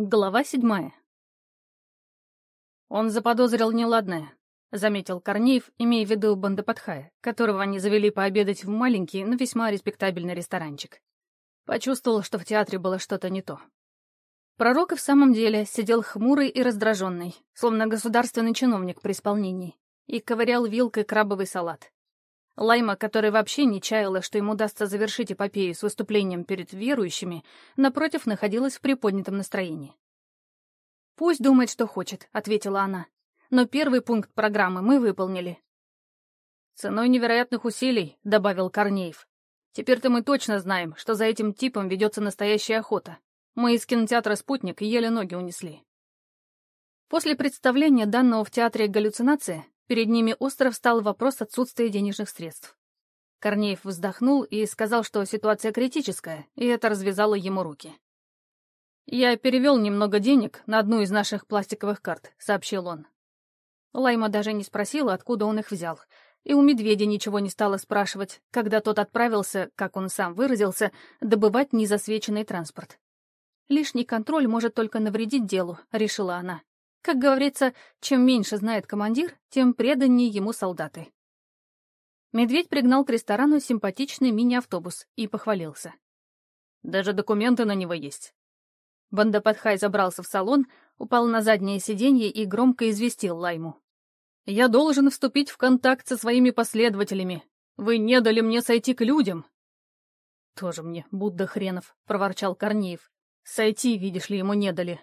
Глава седьмая. Он заподозрил неладное, — заметил Корнеев, имея в виду Бандападхая, которого они завели пообедать в маленький, но весьма респектабельный ресторанчик. Почувствовал, что в театре было что-то не то. Пророк и в самом деле сидел хмурый и раздраженный, словно государственный чиновник при исполнении, и ковырял вилкой крабовый салат. Лайма, которая вообще не чаяла, что ему удастся завершить эпопею с выступлением перед верующими, напротив, находилась в приподнятом настроении. «Пусть думает, что хочет», — ответила она. «Но первый пункт программы мы выполнили». «Ценой невероятных усилий», — добавил Корнеев. «Теперь-то мы точно знаем, что за этим типом ведется настоящая охота. Мы из кинотеатра «Спутник» еле ноги унесли». После представления данного в театре галлюцинации Перед ними остро встал вопрос отсутствия денежных средств. Корнеев вздохнул и сказал, что ситуация критическая, и это развязало ему руки. «Я перевел немного денег на одну из наших пластиковых карт», — сообщил он. Лайма даже не спросила, откуда он их взял, и у медведя ничего не стала спрашивать, когда тот отправился, как он сам выразился, добывать незасвеченный транспорт. «Лишний контроль может только навредить делу», — решила она. Как говорится, чем меньше знает командир, тем преданнее ему солдаты. Медведь пригнал к ресторану симпатичный мини-автобус и похвалился. Даже документы на него есть. Бандападхай забрался в салон, упал на заднее сиденье и громко известил Лайму. «Я должен вступить в контакт со своими последователями. Вы не дали мне сойти к людям». «Тоже мне, Будда хренов», — проворчал Корнеев. «Сойти, видишь ли, ему не дали.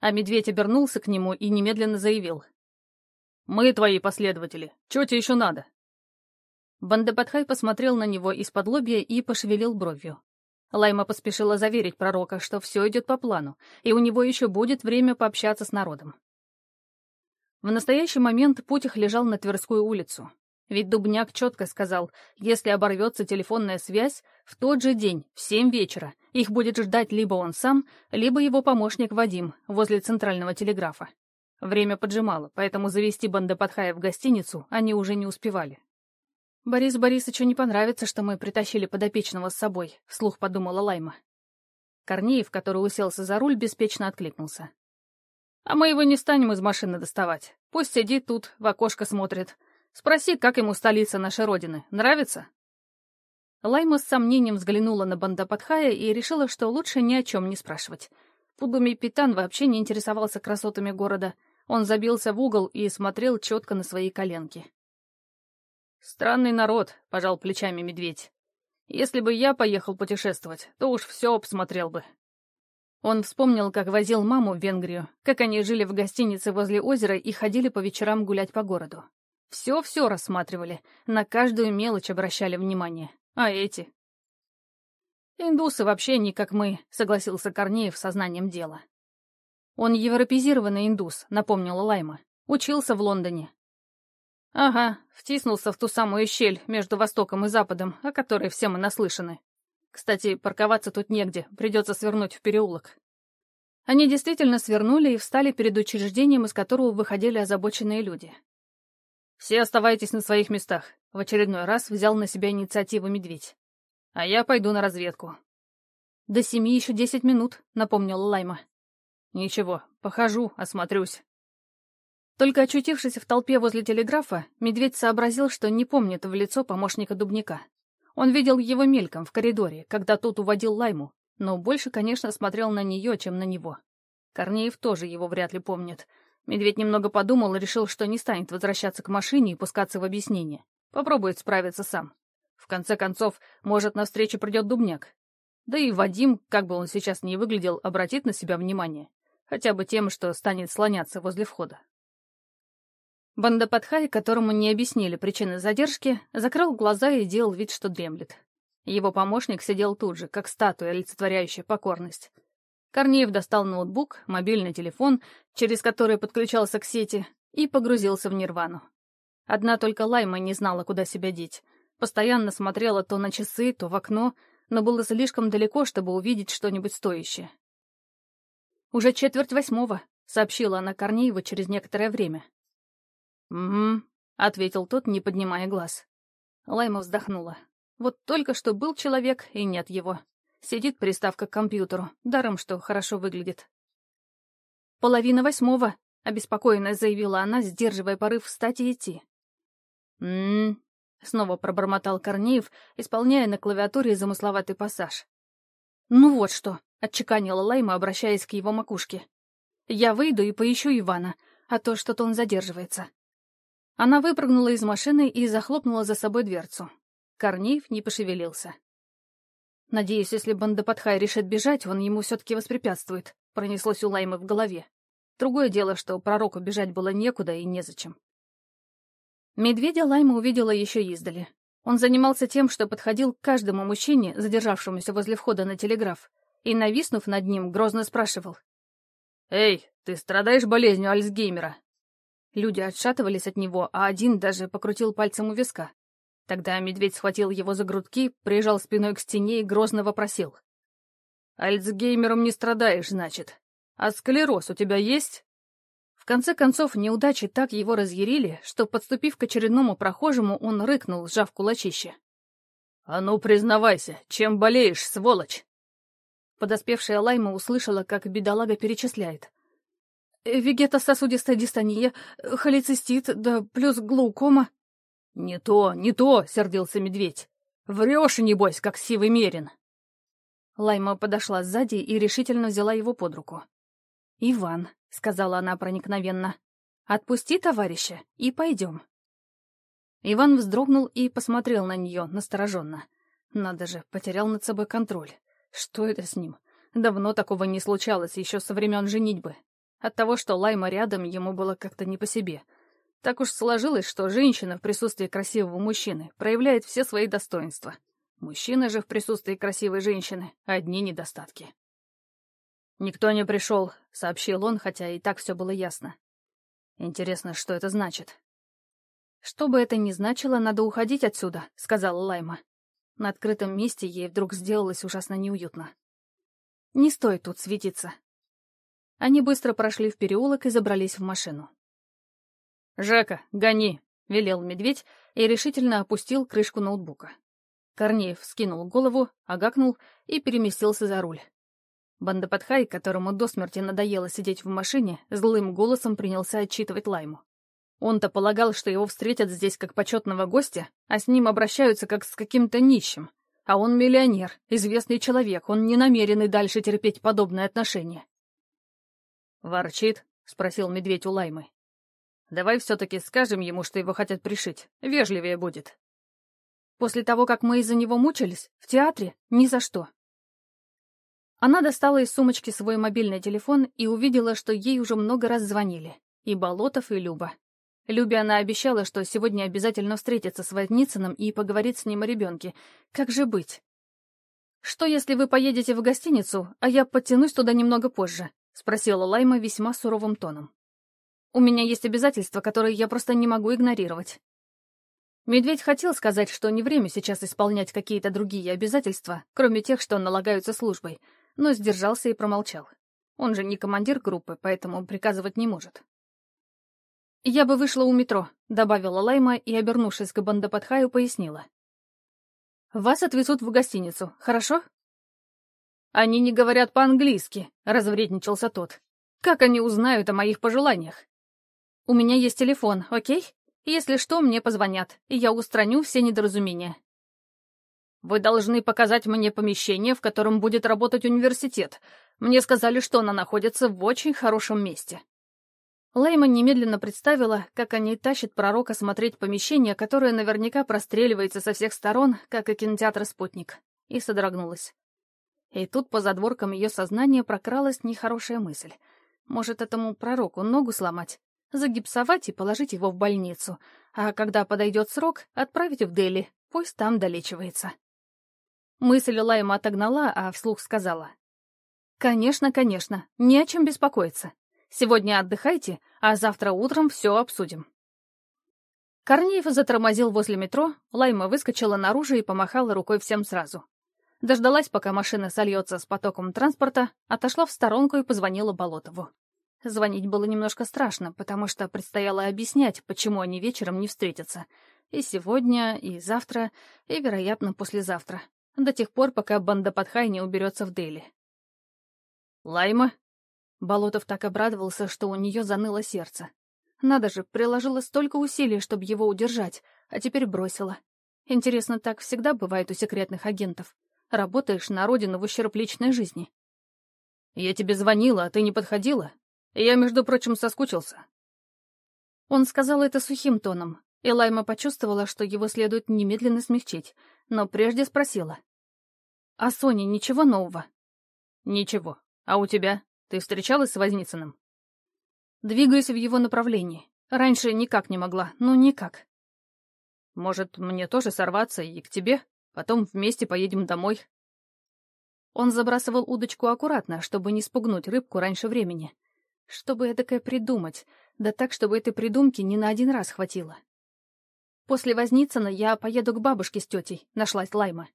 А медведь обернулся к нему и немедленно заявил. «Мы твои последователи. Чего тебе еще надо?» Бандепадхай посмотрел на него из-под лобья и пошевелил бровью. Лайма поспешила заверить пророка, что все идет по плану, и у него еще будет время пообщаться с народом. В настоящий момент путь их лежал на Тверскую улицу. Ведь Дубняк четко сказал, если оборвется телефонная связь, в тот же день, в семь вечера, их будет ждать либо он сам, либо его помощник Вадим возле центрального телеграфа. Время поджимало, поэтому завести Бандападхая в гостиницу они уже не успевали. «Борис Борисовичу не понравится, что мы притащили подопечного с собой», — вслух подумала Лайма. Корнеев, который уселся за руль, беспечно откликнулся. «А мы его не станем из машины доставать. Пусть сидит тут, в окошко смотрит. Спроси, как ему столица нашей родины. Нравится?» Лайма с сомнением взглянула на Бандападхая и решила, что лучше ни о чем не спрашивать. Пудуми Питан вообще не интересовался красотами города. Он забился в угол и смотрел четко на свои коленки. «Странный народ», — пожал плечами медведь. «Если бы я поехал путешествовать, то уж все обсмотрел бы». Он вспомнил, как возил маму в Венгрию, как они жили в гостинице возле озера и ходили по вечерам гулять по городу. Все-все рассматривали, на каждую мелочь обращали внимание. А эти? Индусы вообще не как мы, согласился Корнеев сознанием дела. Он европезированный индус, напомнила Лайма. Учился в Лондоне. Ага, втиснулся в ту самую щель между Востоком и Западом, о которой все мы наслышаны. Кстати, парковаться тут негде, придется свернуть в переулок. Они действительно свернули и встали перед учреждением, из которого выходили озабоченные люди. «Все оставайтесь на своих местах», — в очередной раз взял на себя инициативу медведь. «А я пойду на разведку». «До семи еще десять минут», — напомнила Лайма. «Ничего, похожу, осмотрюсь». Только очутившись в толпе возле телеграфа, медведь сообразил, что не помнит в лицо помощника Дубника. Он видел его мельком в коридоре, когда тот уводил Лайму, но больше, конечно, смотрел на нее, чем на него. Корнеев тоже его вряд ли помнит — Медведь немного подумал и решил, что не станет возвращаться к машине и пускаться в объяснение. Попробует справиться сам. В конце концов, может, навстречу придет Дубняк. Да и Вадим, как бы он сейчас ни выглядел, обратит на себя внимание. Хотя бы тем, что станет слоняться возле входа. Бандападхай, которому не объяснили причины задержки, закрыл глаза и делал вид, что дремлет. Его помощник сидел тут же, как статуя, олицетворяющая покорность. Корнеев достал ноутбук, мобильный телефон, через который подключался к сети, и погрузился в нирвану. Одна только Лайма не знала, куда себя деть. Постоянно смотрела то на часы, то в окно, но было слишком далеко, чтобы увидеть что-нибудь стоящее. «Уже четверть восьмого», — сообщила она Корнееву через некоторое время. «Угу», — ответил тот, не поднимая глаз. Лайма вздохнула. Вот только что был человек, и нет его. Сидит приставка к компьютеру, даром что хорошо выглядит. половина восьмого», — обеспокоенно заявила она, сдерживая порыв встать и идти. «М-м-м», снова пробормотал Корнеев, исполняя на клавиатуре замысловатый пассаж. «Ну вот что», — отчеканила Лайма, обращаясь к его макушке. «Я выйду и поищу Ивана, а то что-то он задерживается». Она выпрыгнула из машины и захлопнула за собой дверцу. Корнеев не пошевелился. «Надеюсь, если Бандападхай решит бежать, он ему все-таки воспрепятствует», — пронеслось у Лаймы в голове. Другое дело, что пророку бежать было некуда и незачем. Медведя Лайма увидела еще издали. Он занимался тем, что подходил к каждому мужчине, задержавшемуся возле входа на телеграф, и, нависнув над ним, грозно спрашивал. «Эй, ты страдаешь болезнью Альцгеймера?» Люди отшатывались от него, а один даже покрутил пальцем у виска. Тогда медведь схватил его за грудки, прижал спиной к стене и грозно вопросил. «Альцгеймером не страдаешь, значит. А склероз у тебя есть?» В конце концов, неудачи так его разъярили, что, подступив к очередному прохожему, он рыкнул, сжав кулачище. «А ну, признавайся, чем болеешь, сволочь?» Подоспевшая Лайма услышала, как бедолага перечисляет. Вегетососудистая дистония, холецистит, да плюс глаукома. «Не то, не то!» — сердился медведь. «Врешь, небось, как сивый мерин!» Лайма подошла сзади и решительно взяла его под руку. «Иван», — сказала она проникновенно, — «отпусти товарища и пойдем». Иван вздрогнул и посмотрел на нее настороженно. Надо же, потерял над собой контроль. Что это с ним? Давно такого не случалось, еще со времен женитьбы. От того, что Лайма рядом, ему было как-то не по себе. Так уж сложилось, что женщина в присутствии красивого мужчины проявляет все свои достоинства. Мужчина же в присутствии красивой женщины — одни недостатки. «Никто не пришел», — сообщил он, хотя и так все было ясно. «Интересно, что это значит?» «Что бы это ни значило, надо уходить отсюда», — сказала Лайма. На открытом месте ей вдруг сделалось ужасно неуютно. «Не стоит тут светиться. Они быстро прошли в переулок и забрались в машину. «Жека, гони!» — велел медведь и решительно опустил крышку ноутбука. Корнеев скинул голову, агакнул и переместился за руль. Бандападхай, которому до смерти надоело сидеть в машине, злым голосом принялся отчитывать Лайму. Он-то полагал, что его встретят здесь как почетного гостя, а с ним обращаются как с каким-то нищим. А он миллионер, известный человек, он не намерен и дальше терпеть подобное отношение. «Ворчит?» — спросил медведь у Лаймы. «Давай все-таки скажем ему, что его хотят пришить. Вежливее будет». «После того, как мы из-за него мучились? В театре? Ни за что». Она достала из сумочки свой мобильный телефон и увидела, что ей уже много раз звонили. И Болотов, и Люба. Любе она обещала, что сегодня обязательно встретится с Возницыным и поговорит с ним о ребенке. Как же быть? «Что, если вы поедете в гостиницу, а я подтянусь туда немного позже?» — спросила Лайма весьма суровым тоном. «У меня есть обязательства, которые я просто не могу игнорировать». Медведь хотел сказать, что не время сейчас исполнять какие-то другие обязательства, кроме тех, что налагаются службой, но сдержался и промолчал. Он же не командир группы, поэтому приказывать не может. «Я бы вышла у метро», — добавила Лайма и, обернувшись к Бандападхаю, пояснила. «Вас отвезут в гостиницу, хорошо?» «Они не говорят по-английски», — развредничался тот. «Как они узнают о моих пожеланиях?» «У меня есть телефон, окей? Если что, мне позвонят, и я устраню все недоразумения». «Вы должны показать мне помещение, в котором будет работать университет. Мне сказали, что она находится в очень хорошем месте». Лейман немедленно представила, как они тащат пророка смотреть помещение, которое наверняка простреливается со всех сторон, как и кинотеатр «Спутник», и содрогнулась. И тут по задворкам ее сознания прокралась нехорошая мысль. Может, этому пророку ногу сломать, загипсовать и положить его в больницу, а когда подойдет срок, отправить в Дели, пусть там долечивается. Мысль Лайма отогнала, а вслух сказала. «Конечно, конечно, не о чем беспокоиться. Сегодня отдыхайте, а завтра утром все обсудим». Корнеев затормозил возле метро, Лайма выскочила наружу и помахала рукой всем сразу. Дождалась, пока машина сольется с потоком транспорта, отошла в сторонку и позвонила Болотову. Звонить было немножко страшно, потому что предстояло объяснять, почему они вечером не встретятся. И сегодня, и завтра, и, вероятно, послезавтра. До тех пор, пока банда Падхай не уберется в Дели. «Лайма?» Болотов так обрадовался, что у нее заныло сердце. Надо же, приложила столько усилий, чтобы его удержать, а теперь бросила. Интересно, так всегда бывает у секретных агентов. Работаешь на родину в ущерб личной жизни. «Я тебе звонила, а ты не подходила. Я, между прочим, соскучился». Он сказал это сухим тоном, и Лайма почувствовала, что его следует немедленно смягчить, но прежде спросила. «А Соне ничего нового?» «Ничего. А у тебя? Ты встречалась с Возницыным?» Двигаюсь в его направлении. Раньше никак не могла, ну никак. Может, мне тоже сорваться и к тебе? Потом вместе поедем домой. Он забрасывал удочку аккуратно, чтобы не спугнуть рыбку раньше времени. Чтобы эдакое придумать, да так, чтобы этой придумки не на один раз хватило. После Возницына я поеду к бабушке с тетей, нашлась Лайма.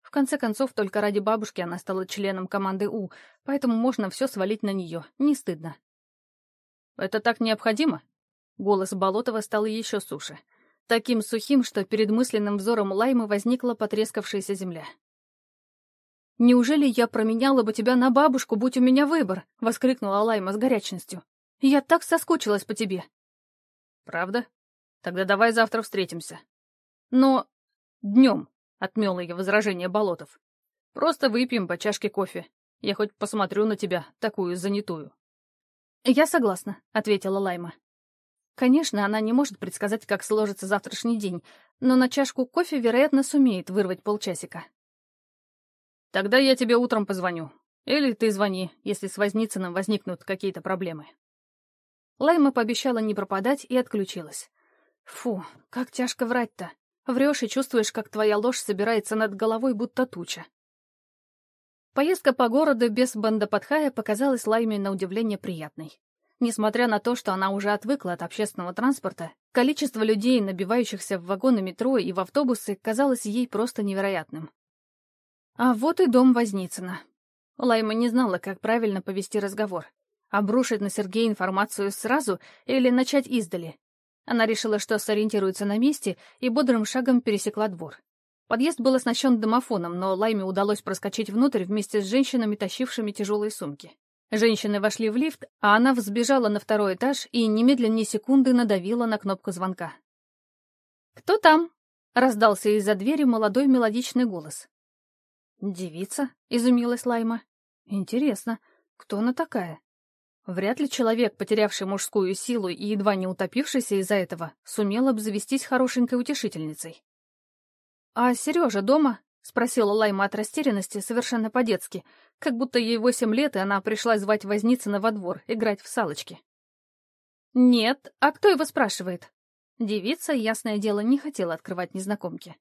В конце концов, только ради бабушки она стала членом команды У, поэтому можно все свалить на нее, не стыдно. «Это так необходимо?» Голос Болотова стал еще суше. Таким сухим, что перед мысленным взором Лаймы возникла потрескавшаяся земля. «Неужели я променяла бы тебя на бабушку, будь у меня выбор?» — воскликнула Лайма с горячностью. «Я так соскучилась по тебе». «Правда? Тогда давай завтра встретимся». «Но...» «Днем», — отмел ее возражение Болотов. «Просто выпьем по чашке кофе. Я хоть посмотрю на тебя, такую занятую». «Я согласна», — ответила Лайма. Конечно, она не может предсказать, как сложится завтрашний день, но на чашку кофе, вероятно, сумеет вырвать полчасика. «Тогда я тебе утром позвоню. Или ты звони, если с Возницыным возникнут какие-то проблемы». Лайма пообещала не пропадать и отключилась. «Фу, как тяжко врать-то. Врешь и чувствуешь, как твоя ложь собирается над головой, будто туча». Поездка по городу без бандападхая показалась Лайме на удивление приятной. Несмотря на то, что она уже отвыкла от общественного транспорта, количество людей, набивающихся в вагоны метро и в автобусы, казалось ей просто невероятным. А вот и дом Возницына. Лайма не знала, как правильно повести разговор. Обрушить на Сергея информацию сразу или начать издали. Она решила, что сориентируется на месте, и бодрым шагом пересекла двор. Подъезд был оснащен домофоном, но Лайме удалось проскочить внутрь вместе с женщинами, тащившими тяжелые сумки. Женщины вошли в лифт, а она взбежала на второй этаж и немедленно секунды надавила на кнопку звонка. «Кто там?» — раздался из-за двери молодой мелодичный голос. «Девица?» — изумилась Лайма. «Интересно, кто она такая?» Вряд ли человек, потерявший мужскую силу и едва не утопившийся из-за этого, сумел обзавестись хорошенькой утешительницей. «А Сережа дома?» — спросила Лайма от растерянности, совершенно по-детски, как будто ей восемь лет, и она пришла звать Возницына во двор, играть в салочки. «Нет, а кто его спрашивает?» Девица, ясное дело, не хотела открывать незнакомки.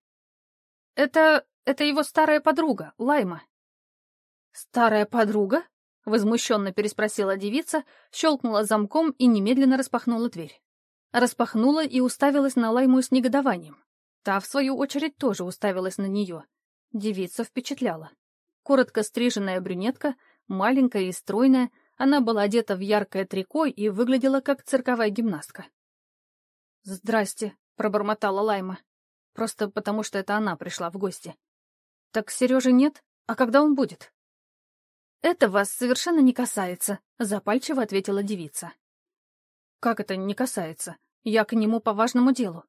«Это... это его старая подруга, Лайма». «Старая подруга?» — возмущенно переспросила девица, щелкнула замком и немедленно распахнула дверь. Распахнула и уставилась на Лайму с негодованием. Та, в свою очередь, тоже уставилась на нее. Девица впечатляла. Коротко стриженная брюнетка, маленькая и стройная, она была одета в яркое трико и выглядела как цирковая гимнастка. «Здрасте», — пробормотала Лайма. Просто потому, что это она пришла в гости. «Так Сережи нет? А когда он будет?» «Это вас совершенно не касается», — запальчиво ответила девица. «Как это не касается? Я к нему по важному делу.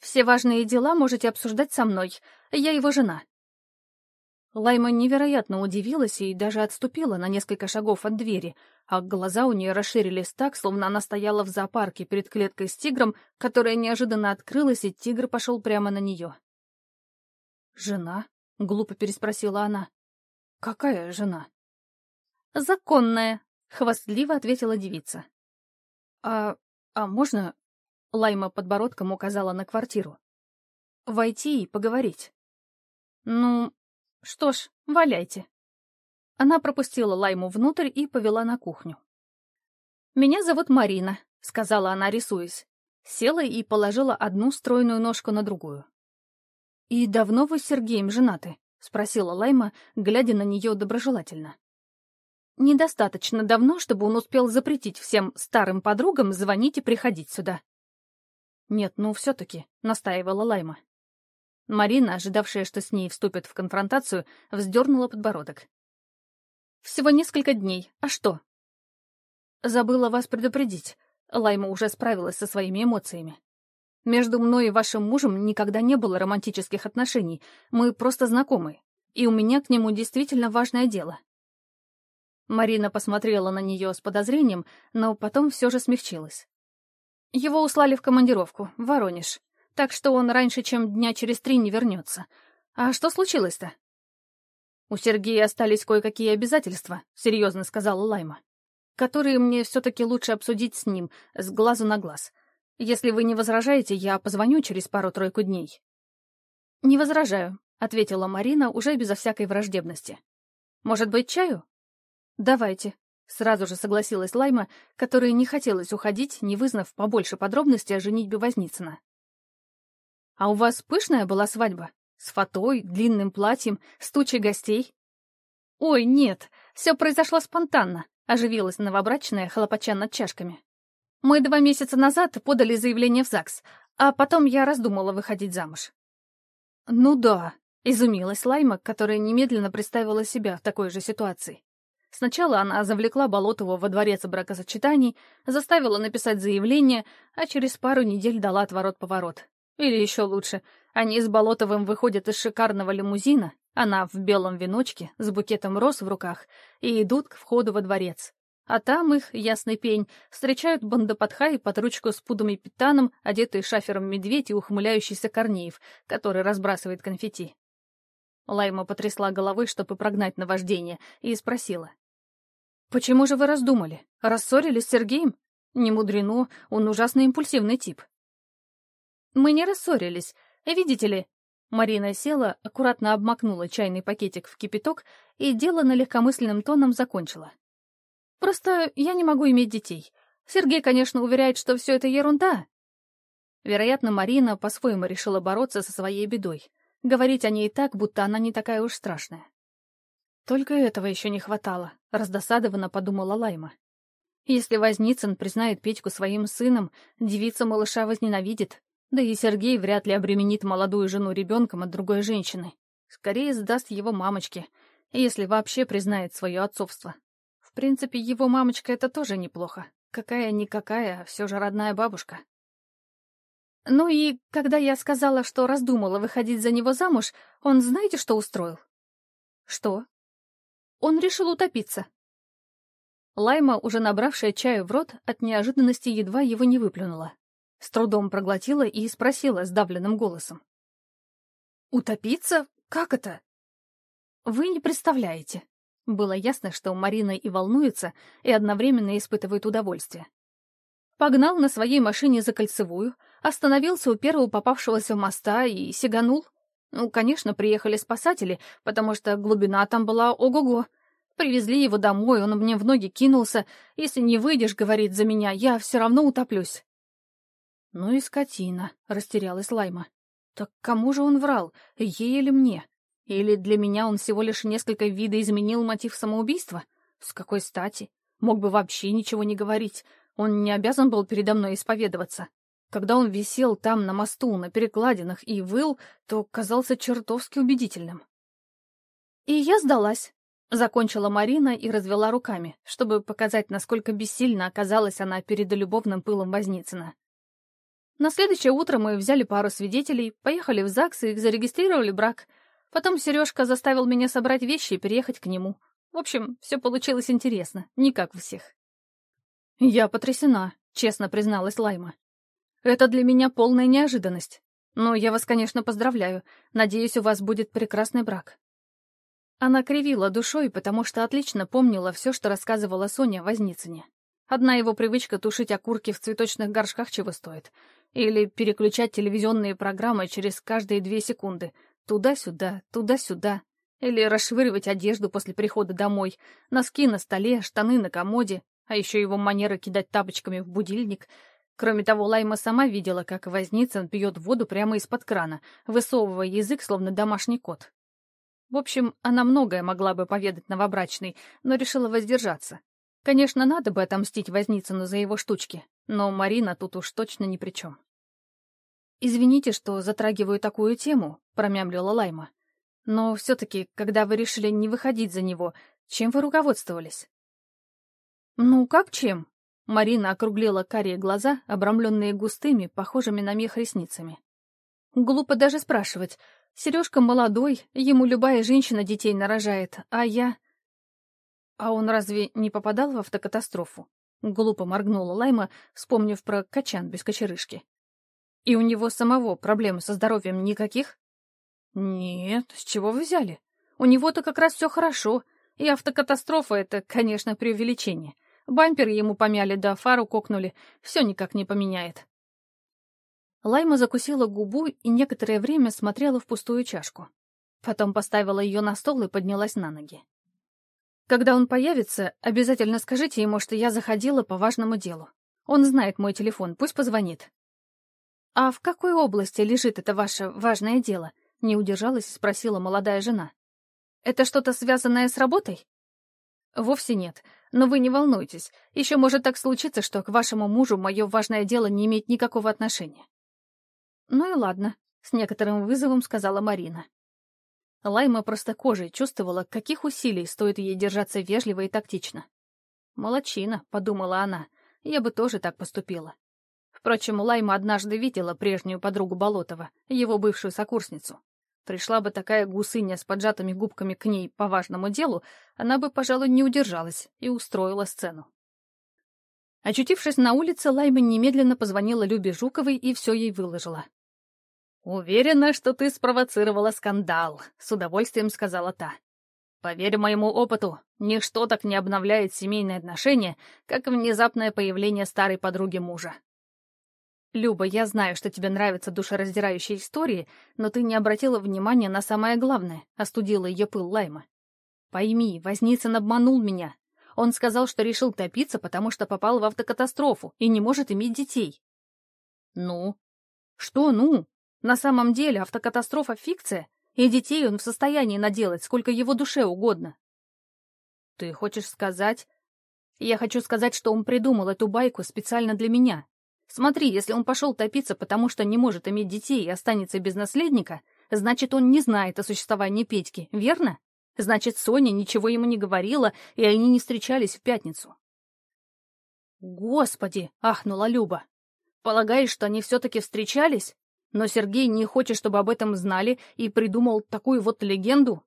Все важные дела можете обсуждать со мной. Я его жена». Лайма невероятно удивилась и даже отступила на несколько шагов от двери, а глаза у нее расширились так, словно она стояла в зоопарке перед клеткой с тигром, которая неожиданно открылась, и тигр пошел прямо на нее. «Жена?» — глупо переспросила она. «Какая жена?» «Законная», — хвастливо ответила девица. «А... а можно Лайма подбородком указала на квартиру. «Войти и поговорить». «Ну, что ж, валяйте». Она пропустила Лайму внутрь и повела на кухню. «Меня зовут Марина», — сказала она, рисуясь. Села и положила одну стройную ножку на другую. «И давно вы с Сергеем женаты?» — спросила Лайма, глядя на нее доброжелательно. «Недостаточно давно, чтобы он успел запретить всем старым подругам звонить и приходить сюда», «Нет, ну все-таки», — настаивала Лайма. Марина, ожидавшая, что с ней вступят в конфронтацию, вздернула подбородок. «Всего несколько дней. А что?» забыла вас предупредить. Лайма уже справилась со своими эмоциями. Между мной и вашим мужем никогда не было романтических отношений, мы просто знакомы, и у меня к нему действительно важное дело. Марина посмотрела на нее с подозрением, но потом все же смягчилась. Его услали в командировку, в Воронеж, так что он раньше, чем дня через три не вернется. А что случилось-то? У Сергея остались кое-какие обязательства, серьезно сказала Лайма, которые мне все-таки лучше обсудить с ним, с глазу на глаз. Если вы не возражаете, я позвоню через пару-тройку дней. Не возражаю, ответила Марина уже безо всякой враждебности. Может быть, чаю? Давайте, Сразу же согласилась Лайма, которой не хотелось уходить, не вызнав побольше подробностей о женитьбе Возницына. «А у вас пышная была свадьба? С фатой, длинным платьем, с тучей гостей?» «Ой, нет, все произошло спонтанно», — оживилась новобрачная, хлопача над чашками. «Мы два месяца назад подали заявление в ЗАГС, а потом я раздумала выходить замуж». «Ну да», — изумилась Лайма, которая немедленно представила себя в такой же ситуации. Сначала она завлекла Болотову во дворец бракосочетаний, заставила написать заявление, а через пару недель дала отворот-поворот. Или еще лучше, они с Болотовым выходят из шикарного лимузина, она в белом веночке с букетом роз в руках, и идут к входу во дворец. А там их, ясный пень, встречают бандоподхай под ручку с пудом и питаном, одетый шафером медведь и ухмыляющийся Корнеев, который разбрасывает конфетти. Лайма потрясла головой, чтобы прогнать наваждение, и спросила. «Почему же вы раздумали? Рассорились с Сергеем? Не мудрено, он ужасно импульсивный тип». «Мы не рассорились. Видите ли...» Марина села, аккуратно обмакнула чайный пакетик в кипяток и дело на легкомысленным тоном закончила. «Просто я не могу иметь детей. Сергей, конечно, уверяет, что все это ерунда». Вероятно, Марина по-своему решила бороться со своей бедой. Говорить о ней так, будто она не такая уж страшная. Только этого еще не хватало, раздосадованно подумала Лайма. Если Возницын признает Петьку своим сыном, девица малыша возненавидит, да и Сергей вряд ли обременит молодую жену ребенком от другой женщины. Скорее сдаст его мамочке, если вообще признает свое отцовство. В принципе, его мамочка — это тоже неплохо. Какая-никакая, все же родная бабушка. Ну и когда я сказала, что раздумала выходить за него замуж, он знаете, что устроил? Что? Он решил утопиться. Лайма, уже набравшая чаю в рот, от неожиданности едва его не выплюнула. С трудом проглотила и спросила сдавленным голосом. «Утопиться? Как это?» «Вы не представляете». Было ясно, что Марина и волнуется, и одновременно испытывает удовольствие. Погнал на своей машине за кольцевую, остановился у первого попавшегося моста и сиганул. Ну, конечно, приехали спасатели, потому что глубина там была ого-го. Привезли его домой, он мне в ноги кинулся. Если не выйдешь, говорит, за меня, я все равно утоплюсь. Ну и скотина, растерялась Лайма. Так кому же он врал, ей или мне? Или для меня он всего лишь несколько видоизменил мотив самоубийства? С какой стати? Мог бы вообще ничего не говорить. Он не обязан был передо мной исповедоваться. Когда он висел там на мосту, на перекладинах и выл, то казался чертовски убедительным. И я сдалась. Закончила Марина и развела руками, чтобы показать, насколько бессильно оказалась она перед любовным пылом Возницына. На следующее утро мы взяли пару свидетелей, поехали в ЗАГС и зарегистрировали брак. Потом Сережка заставил меня собрать вещи и переехать к нему. В общем, все получилось интересно, не как у всех. «Я потрясена», — честно призналась Лайма. Это для меня полная неожиданность. Но я вас, конечно, поздравляю. Надеюсь, у вас будет прекрасный брак». Она кривила душой, потому что отлично помнила все, что рассказывала Соня Возницыне. Одна его привычка тушить окурки в цветочных горшках чего стоит. Или переключать телевизионные программы через каждые две секунды. Туда-сюда, туда-сюда. Или расшвыривать одежду после прихода домой. Носки на столе, штаны на комоде. А еще его манера кидать тапочками в будильник — Кроме того, Лайма сама видела, как Возницын пьет воду прямо из-под крана, высовывая язык, словно домашний кот. В общем, она многое могла бы поведать новобрачной, но решила воздержаться. Конечно, надо бы отомстить Возницыну за его штучки, но Марина тут уж точно ни при чем. «Извините, что затрагиваю такую тему», — промямлила Лайма. «Но все-таки, когда вы решили не выходить за него, чем вы руководствовались?» «Ну, как чем?» Марина округлила карие глаза, обрамленные густыми, похожими на мех ресницами. Глупо даже спрашивать. Сережка молодой, ему любая женщина детей нарожает, а я... А он разве не попадал в автокатастрофу? Глупо моргнула Лайма, вспомнив про качан без кочерышки. И у него самого проблем со здоровьем никаких? Нет, с чего вы взяли? У него-то как раз все хорошо, и автокатастрофа — это, конечно, преувеличение. Бампер ему помяли, да фару кокнули. Все никак не поменяет. Лайма закусила губу и некоторое время смотрела в пустую чашку. Потом поставила ее на стол и поднялась на ноги. «Когда он появится, обязательно скажите ему, что я заходила по важному делу. Он знает мой телефон, пусть позвонит». «А в какой области лежит это ваше важное дело?» — не удержалась спросила молодая жена. «Это что-то связанное с работой?» «Вовсе нет. Но вы не волнуйтесь. Еще может так случиться, что к вашему мужу мое важное дело не имеет никакого отношения». «Ну и ладно», — с некоторым вызовом сказала Марина. Лайма просто кожей чувствовала, каких усилий стоит ей держаться вежливо и тактично. «Молодчина», — подумала она, — «я бы тоже так поступила». Впрочем, Лайма однажды видела прежнюю подругу Болотова, его бывшую сокурсницу. Пришла бы такая гусыня с поджатыми губками к ней по важному делу, она бы, пожалуй, не удержалась и устроила сцену. Очутившись на улице, Лайма немедленно позвонила Любе Жуковой и все ей выложила. «Уверена, что ты спровоцировала скандал», — с удовольствием сказала та. «Поверь моему опыту, ничто так не обновляет семейные отношения, как внезапное появление старой подруги мужа. «Люба, я знаю, что тебе нравятся душераздирающие истории, но ты не обратила внимания на самое главное», — остудила ее пыл Лайма. «Пойми, Возницын обманул меня. Он сказал, что решил топиться, потому что попал в автокатастрофу и не может иметь детей». «Ну?» «Что «ну»? На самом деле автокатастрофа — фикция, и детей он в состоянии наделать, сколько его душе угодно». «Ты хочешь сказать...» «Я хочу сказать, что он придумал эту байку специально для меня, Смотри, если он пошел топиться, потому что не может иметь детей и останется без наследника, значит, он не знает о существовании Петьки, верно? Значит, Соня ничего ему не говорила, и они не встречались в пятницу. «Господи!» — ахнула Люба. «Полагаешь, что они все-таки встречались? Но Сергей не хочет, чтобы об этом знали, и придумал такую вот легенду?»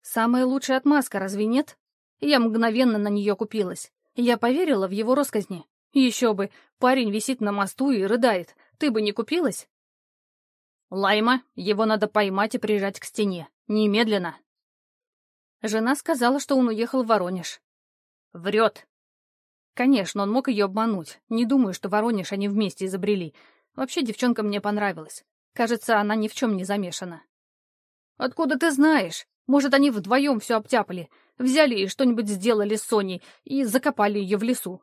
«Самая лучшая отмазка, разве нет?» Я мгновенно на нее купилась. Я поверила в его росказни. Еще бы, парень висит на мосту и рыдает. Ты бы не купилась? Лайма, его надо поймать и прижать к стене. Немедленно. Жена сказала, что он уехал в Воронеж. Врет. Конечно, он мог ее обмануть. Не думаю, что Воронеж они вместе изобрели. Вообще девчонка мне понравилась. Кажется, она ни в чем не замешана. Откуда ты знаешь? Может, они вдвоем все обтяпали, взяли и что-нибудь сделали с Соней и закопали ее в лесу.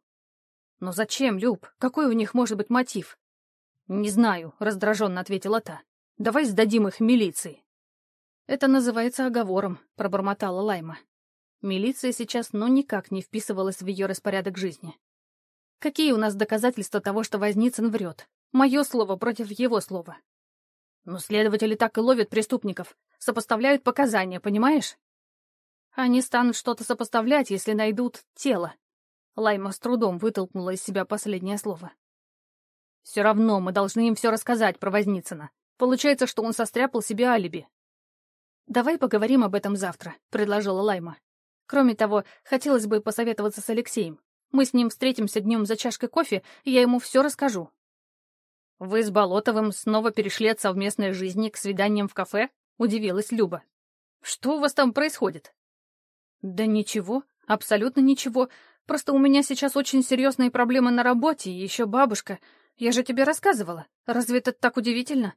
«Но зачем, Люб? Какой у них может быть мотив?» «Не знаю», — раздраженно ответила та. «Давай сдадим их милиции». «Это называется оговором», — пробормотала Лайма. Милиция сейчас ну никак не вписывалась в ее распорядок жизни. «Какие у нас доказательства того, что Возницын врет? Мое слово против его слова». «Ну, следователи так и ловят преступников, сопоставляют показания, понимаешь?» «Они станут что-то сопоставлять, если найдут тело», Лайма с трудом вытолкнула из себя последнее слово. «Все равно мы должны им все рассказать про Возницына. Получается, что он состряпал себе алиби». «Давай поговорим об этом завтра», — предложила Лайма. «Кроме того, хотелось бы посоветоваться с Алексеем. Мы с ним встретимся днем за чашкой кофе, и я ему все расскажу». «Вы с Болотовым снова перешли от совместной жизни к свиданиям в кафе?» — удивилась Люба. «Что у вас там происходит?» «Да ничего, абсолютно ничего. Просто у меня сейчас очень серьезные проблемы на работе, и еще бабушка. Я же тебе рассказывала. Разве это так удивительно?»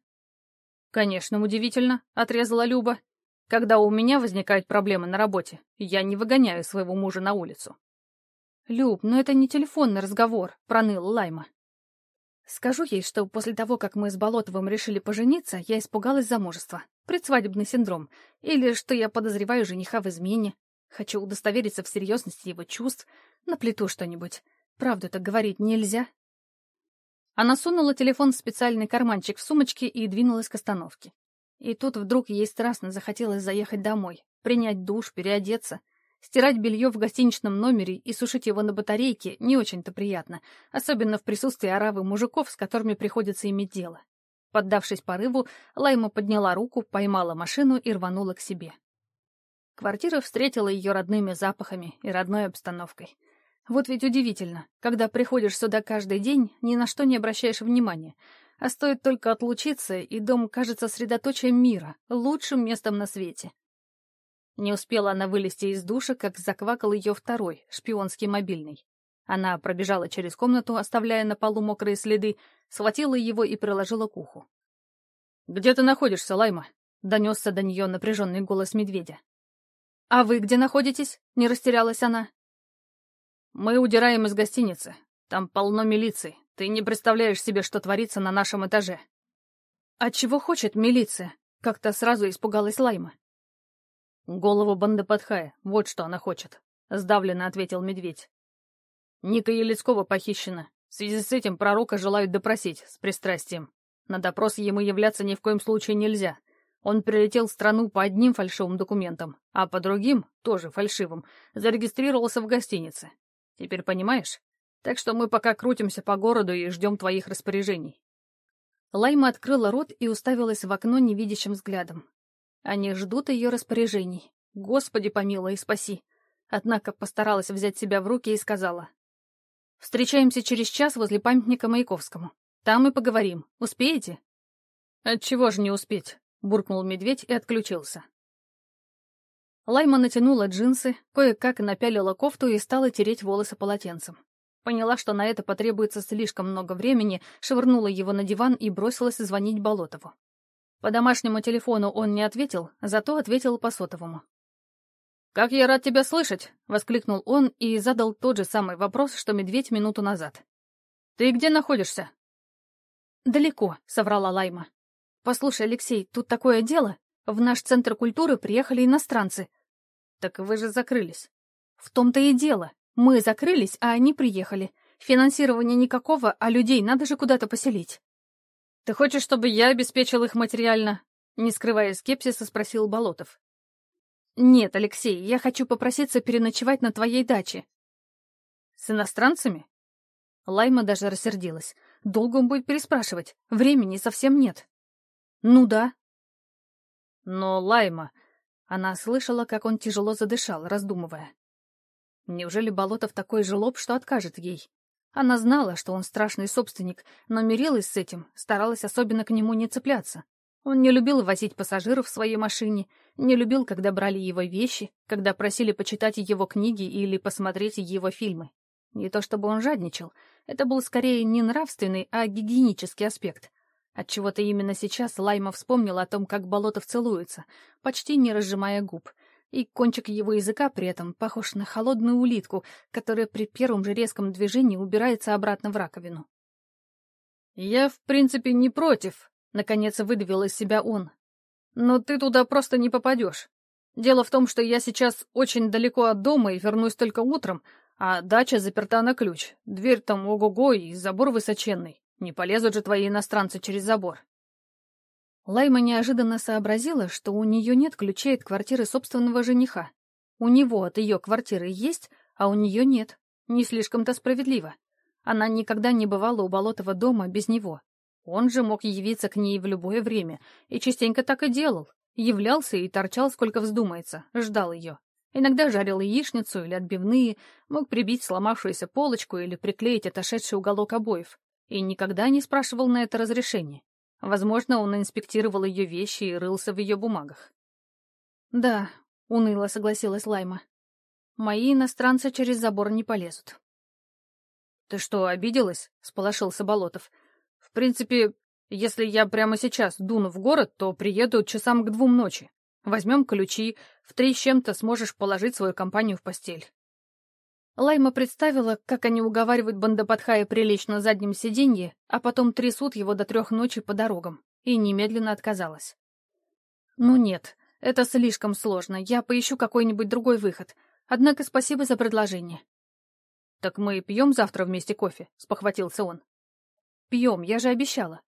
«Конечно, удивительно», — отрезала Люба. «Когда у меня возникают проблемы на работе, я не выгоняю своего мужа на улицу». «Люб, но это не телефонный разговор», — проныла Лайма. «Скажу ей, что после того, как мы с Болотовым решили пожениться, я испугалась замужества, предсвадебный синдром, или что я подозреваю жениха в измене. Хочу удостовериться в серьезности его чувств, Наплету что-нибудь. Правду так говорить нельзя. Она сунула телефон в специальный карманчик в сумочке и двинулась к остановке. И тут вдруг ей страстно захотелось заехать домой, принять душ, переодеться. Стирать белье в гостиничном номере и сушить его на батарейке не очень-то приятно, особенно в присутствии оравы мужиков, с которыми приходится иметь дело. Поддавшись порыву, Лайма подняла руку, поймала машину и рванула к себе. Квартира встретила ее родными запахами и родной обстановкой. Вот ведь удивительно, когда приходишь сюда каждый день, ни на что не обращаешь внимания, а стоит только отлучиться, и дом кажется средоточием мира, лучшим местом на свете. Не успела она вылезти из душа, как заквакал ее второй, шпионский мобильный. Она пробежала через комнату, оставляя на полу мокрые следы, схватила его и приложила к уху. «Где ты находишься, Лайма?» — донесся до нее напряженный голос медведя. «А вы где находитесь?» — не растерялась она. «Мы удираем из гостиницы. Там полно милиции. Ты не представляешь себе, что творится на нашем этаже». «А чего хочет милиция?» — как-то сразу испугалась Лайма. «Голову Бандападхая, вот что она хочет», — сдавленно ответил медведь. «Ника Елецкого похищена. В связи с этим пророка желают допросить с пристрастием. На допрос ему являться ни в коем случае нельзя. Он прилетел в страну по одним фальшивым документам, а по другим, тоже фальшивым, зарегистрировался в гостинице. Теперь понимаешь? Так что мы пока крутимся по городу и ждем твоих распоряжений». Лайма открыла рот и уставилась в окно невидящим взглядом. Они ждут ее распоряжений. Господи, помилуй и спаси. Однако постаралась взять себя в руки и сказала. «Встречаемся через час возле памятника Маяковскому. Там и поговорим. Успеете?» «Отчего же не успеть?» — буркнул медведь и отключился. Лайма натянула джинсы, кое-как напялила кофту и стала тереть волосы полотенцем. Поняла, что на это потребуется слишком много времени, швырнула его на диван и бросилась звонить Болотову. По домашнему телефону он не ответил, зато ответил по сотовому. «Как я рад тебя слышать!» — воскликнул он и задал тот же самый вопрос, что медведь минуту назад. «Ты где находишься?» «Далеко», — соврала Лайма. «Послушай, Алексей, тут такое дело. В наш центр культуры приехали иностранцы». «Так вы же закрылись». «В том-то и дело. Мы закрылись, а они приехали. Финансирования никакого, а людей надо же куда-то поселить». «Ты хочешь, чтобы я обеспечил их материально?» Не скрывая скепсиса, спросил Болотов. «Нет, Алексей, я хочу попроситься переночевать на твоей даче». «С иностранцами?» Лайма даже рассердилась. «Долго он будет переспрашивать. Времени совсем нет». «Ну да». «Но, Лайма...» Она слышала, как он тяжело задышал, раздумывая. Неужели Болотов такой же лоб, что откажет ей? Она знала, что он страшный собственник, но мирилась с этим, старалась особенно к нему не цепляться. Он не любил возить пассажиров в своей машине, не любил, когда брали его вещи, когда просили почитать его книги или посмотреть его фильмы. Не то чтобы он жадничал, это был скорее не нравственный, а гигиенический аспект. Отчего-то именно сейчас Лайма вспомнила о том, как Болотов целуется, почти не разжимая губ — и кончик его языка при этом похож на холодную улитку, которая при первом же резком движении убирается обратно в раковину. «Я, в принципе, не против», — наконец выдавил из себя он. «Но ты туда просто не попадешь. Дело в том, что я сейчас очень далеко от дома и вернусь только утром, а дача заперта на ключ. Дверь там ого-го и забор высоченный. Не полезут же твои иностранцы через забор. Лайма неожиданно сообразила, что у нее нет ключей от квартиры собственного жениха. У него от ее квартиры есть, а у нее нет. Не слишком-то справедливо. Она никогда не бывала у Болотова дома без него. Он же мог явиться к ней в любое время, и частенько так и делал. Являлся и торчал, сколько вздумается, ждал ее. Иногда жарил яичницу или отбивные, мог прибить сломавшуюся полочку или приклеить отошедший уголок обоев. И никогда не спрашивал на это разрешения. Возможно, он инспектировал ее вещи и рылся в ее бумагах. «Да», — уныло согласилась Лайма. «Мои иностранцы через забор не полезут». «Ты что, обиделась?» — сполошился Болотов. «В принципе, если я прямо сейчас дуну в город, то приеду часам к двум ночи. Возьмем ключи, в три с чем-то сможешь положить свою компанию в постель. Лайма представила, как они уговаривают Бандападхая прилечь на заднем сиденье, а потом трясут его до трех ночи по дорогам, и немедленно отказалась. «Ну нет, это слишком сложно, я поищу какой-нибудь другой выход. Однако спасибо за предложение». «Так мы пьем завтра вместе кофе?» — спохватился он. «Пьем, я же обещала».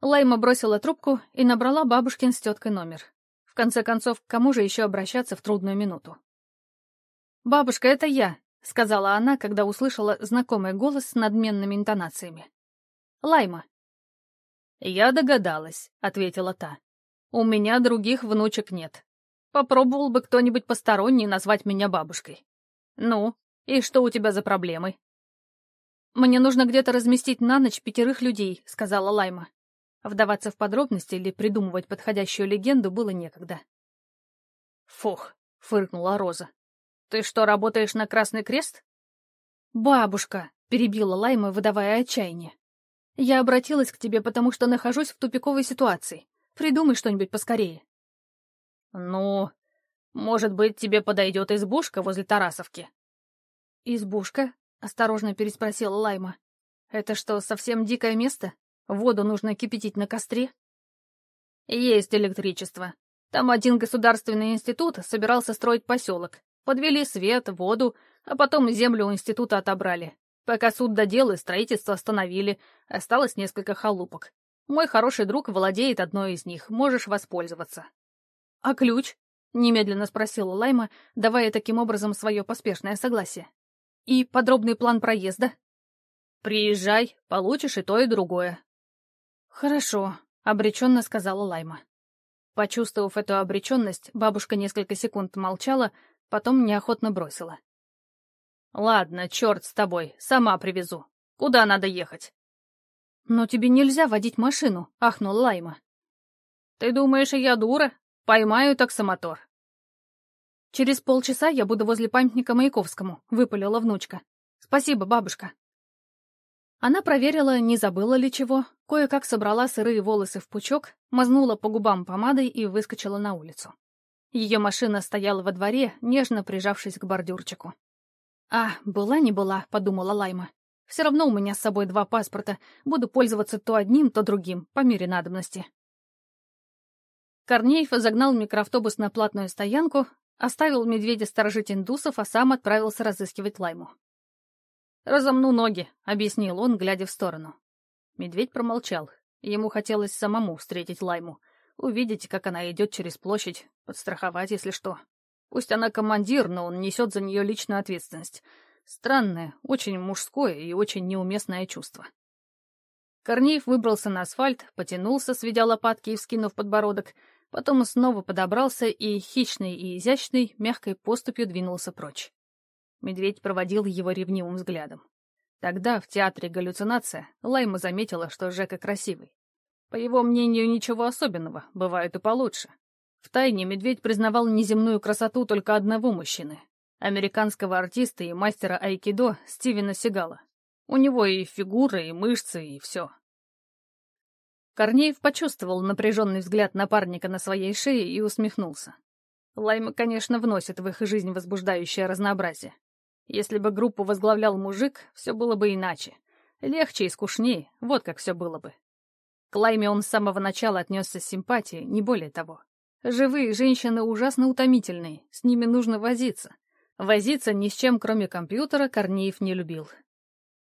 Лайма бросила трубку и набрала бабушкин с теткой номер. В конце концов, к кому же еще обращаться в трудную минуту? «Бабушка, это я», — сказала она, когда услышала знакомый голос с надменными интонациями. «Лайма». «Я догадалась», — ответила та. «У меня других внучек нет. Попробовал бы кто-нибудь посторонний назвать меня бабушкой. Ну, и что у тебя за проблемы?» «Мне нужно где-то разместить на ночь пятерых людей», — сказала Лайма. Вдаваться в подробности или придумывать подходящую легенду было некогда. «Фух», — фыркнула Роза. «Ты что, работаешь на Красный Крест?» «Бабушка», — перебила Лайма, выдавая отчаяние. «Я обратилась к тебе, потому что нахожусь в тупиковой ситуации. Придумай что-нибудь поскорее». «Ну, может быть, тебе подойдет избушка возле Тарасовки?» «Избушка?» — осторожно переспросила Лайма. «Это что, совсем дикое место? Воду нужно кипятить на костре?» «Есть электричество. Там один государственный институт собирался строить поселок. Подвели свет, воду, а потом землю у института отобрали. Пока суд додел и строительство остановили, осталось несколько халупок. Мой хороший друг владеет одной из них, можешь воспользоваться». «А ключ?» — немедленно спросила Лайма, давая таким образом свое поспешное согласие. И подробный план проезда? Приезжай, получишь и то, и другое. Хорошо, обреченно сказала Лайма. Почувствовав эту обреченность, бабушка несколько секунд молчала, потом неохотно бросила. «Ладно, черт с тобой, сама привезу. Куда надо ехать?» «Но тебе нельзя водить машину», — ахнул Лайма. «Ты думаешь, я дура? Поймаю таксомотор. «Через полчаса я буду возле памятника Маяковскому», — выпалила внучка. «Спасибо, бабушка». Она проверила, не забыла ли чего, кое-как собрала сырые волосы в пучок, мазнула по губам помадой и выскочила на улицу. Ее машина стояла во дворе, нежно прижавшись к бордюрчику. «А, была не была», — подумала Лайма. «Все равно у меня с собой два паспорта. Буду пользоваться то одним, то другим, по мере надобности». Корнеев загнал микроавтобус на платную стоянку, Оставил медведя сторожить индусов, а сам отправился разыскивать Лайму. «Разомну ноги», — объяснил он, глядя в сторону. Медведь промолчал. Ему хотелось самому встретить Лайму, увидеть, как она идет через площадь, подстраховать, если что. Пусть она командир, но он несет за нее личную ответственность. Странное, очень мужское и очень неуместное чувство. Корнеев выбрался на асфальт, потянулся, сведя лопатки и вскинув подбородок, Потом снова подобрался и, хищный и изящный, мягкой поступью двинулся прочь. Медведь проводил его ревнивым взглядом. Тогда в театре «Галлюцинация» Лайма заметила, что Жека красивый. По его мнению, ничего особенного, бывает и получше. Втайне медведь признавал неземную красоту только одного мужчины — американского артиста и мастера айкидо Стивена Сигала. У него и фигура, и мышцы, и все. Корнеев почувствовал напряженный взгляд напарника на своей шее и усмехнулся. Лайма, конечно, вносит в их жизнь возбуждающее разнообразие. Если бы группу возглавлял мужик, все было бы иначе. Легче и скучнее, вот как все было бы. К Лайме он с самого начала отнесся с симпатией, не более того. Живые женщины ужасно утомительные, с ними нужно возиться. Возиться ни с чем, кроме компьютера, Корнеев не любил.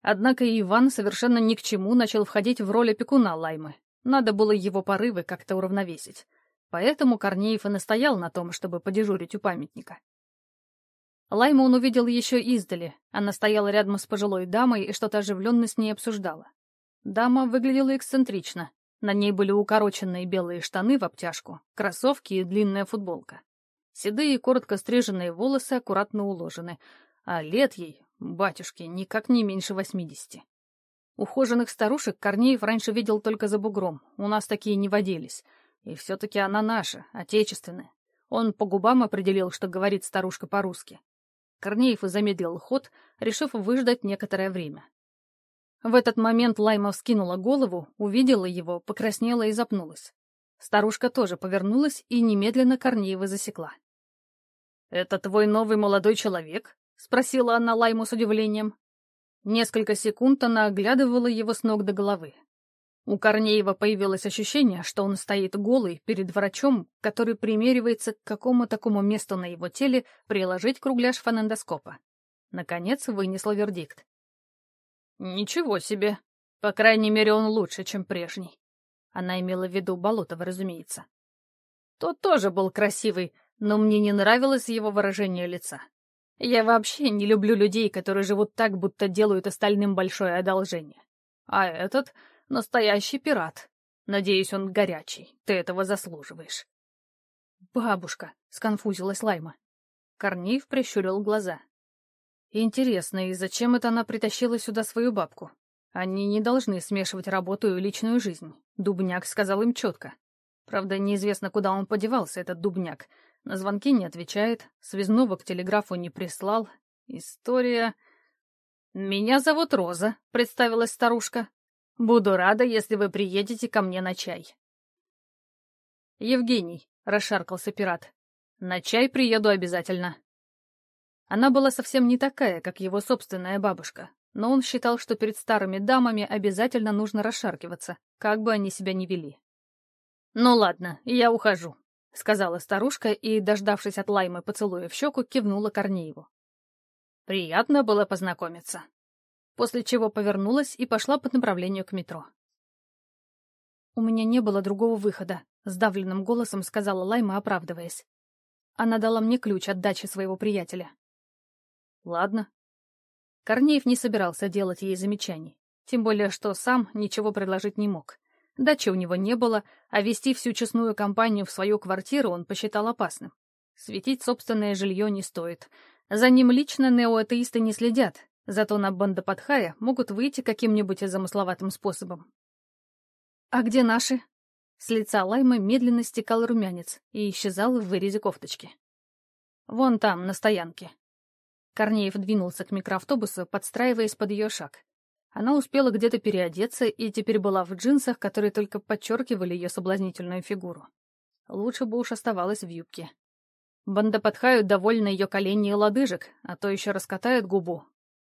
Однако Иван совершенно ни к чему начал входить в роль опекуна Лаймы, надо было его порывы как-то уравновесить. Поэтому Корнеев и настоял на том, чтобы подежурить у памятника. Лайму он увидел еще издали. Она стояла рядом с пожилой дамой и что-то оживленно с ней обсуждала. Дама выглядела эксцентрично. На ней были укороченные белые штаны в обтяжку, кроссовки и длинная футболка. Седые, коротко стриженные волосы аккуратно уложены, а лет ей, батюшки, никак не меньше восьмидесяти. Ухоженных старушек Корнеев раньше видел только за бугром, у нас такие не водились. И все-таки она наша, отечественная. Он по губам определил, что говорит старушка по-русски. Корнеев замедлил ход, решив выждать некоторое время. В этот момент Лайма вскинула голову, увидела его, покраснела и запнулась. Старушка тоже повернулась и немедленно Корнеева засекла. «Это твой новый молодой человек?» — спросила она Лайму с удивлением. Несколько секунд она оглядывала его с ног до головы. У Корнеева появилось ощущение, что он стоит голый перед врачом, который примеривается к какому такому месту на его теле приложить кругляш фонендоскопа. Наконец вынесла вердикт. «Ничего себе! По крайней мере, он лучше, чем прежний». Она имела в виду Болотова, разумеется. Тот тоже был красивый, но мне не нравилось его выражение лица. Я вообще не люблю людей, которые живут так, будто делают остальным большое одолжение. А этот — настоящий пират. Надеюсь, он горячий. Ты этого заслуживаешь. «Бабушка», — сконфузилась Лайма. Корнеев прищурил глаза. «Интересно, и зачем это она притащила сюда свою бабку? Они не должны смешивать работу и личную жизнь. Дубняк сказал им четко. Правда, неизвестно, куда он подевался, этот дубняк. На звонки не отвечает, связного к телеграфу не прислал. История... «Меня зовут Роза», — представилась старушка. «Буду рада, если вы приедете ко мне на чай». «Евгений», — расшаркался пират, — «на чай приеду обязательно». Она была совсем не такая, как его собственная бабушка, но он считал, что перед старыми дамами обязательно нужно расшаркиваться, как бы они себя ни вели. «Ну ладно, я ухожу», — сказала старушка и, дождавшись от Лаймы поцелуя в щеку, кивнула Корнееву. «Приятно было познакомиться». После чего повернулась и пошла по направлению к метро. «У меня не было другого выхода», — сдавленным голосом сказала Лайма, оправдываясь. Она дала мне ключ от дачи своего приятеля. «Ладно». Корнеев не собирался делать ей замечаний, тем более что сам ничего предложить не мог. Дачи у него не было, а вести всю честную компанию в свою квартиру он посчитал опасным. Светить собственное жилье не стоит. За ним лично неоатеисты не следят, зато на Бандападхая могут выйти каким-нибудь замысловатым способом. «А где наши?» С лица Лаймы медленно стекал румянец и исчезал в вырезе кофточки. «Вон там, на стоянке». Корнеев двинулся к микроавтобусу, подстраиваясь под ее шаг. Она успела где-то переодеться и теперь была в джинсах, которые только подчеркивали ее соблазнительную фигуру. Лучше бы уж оставалась в юбке. Бандападхаю довольно ее колени и лодыжек, а то еще раскатают губу.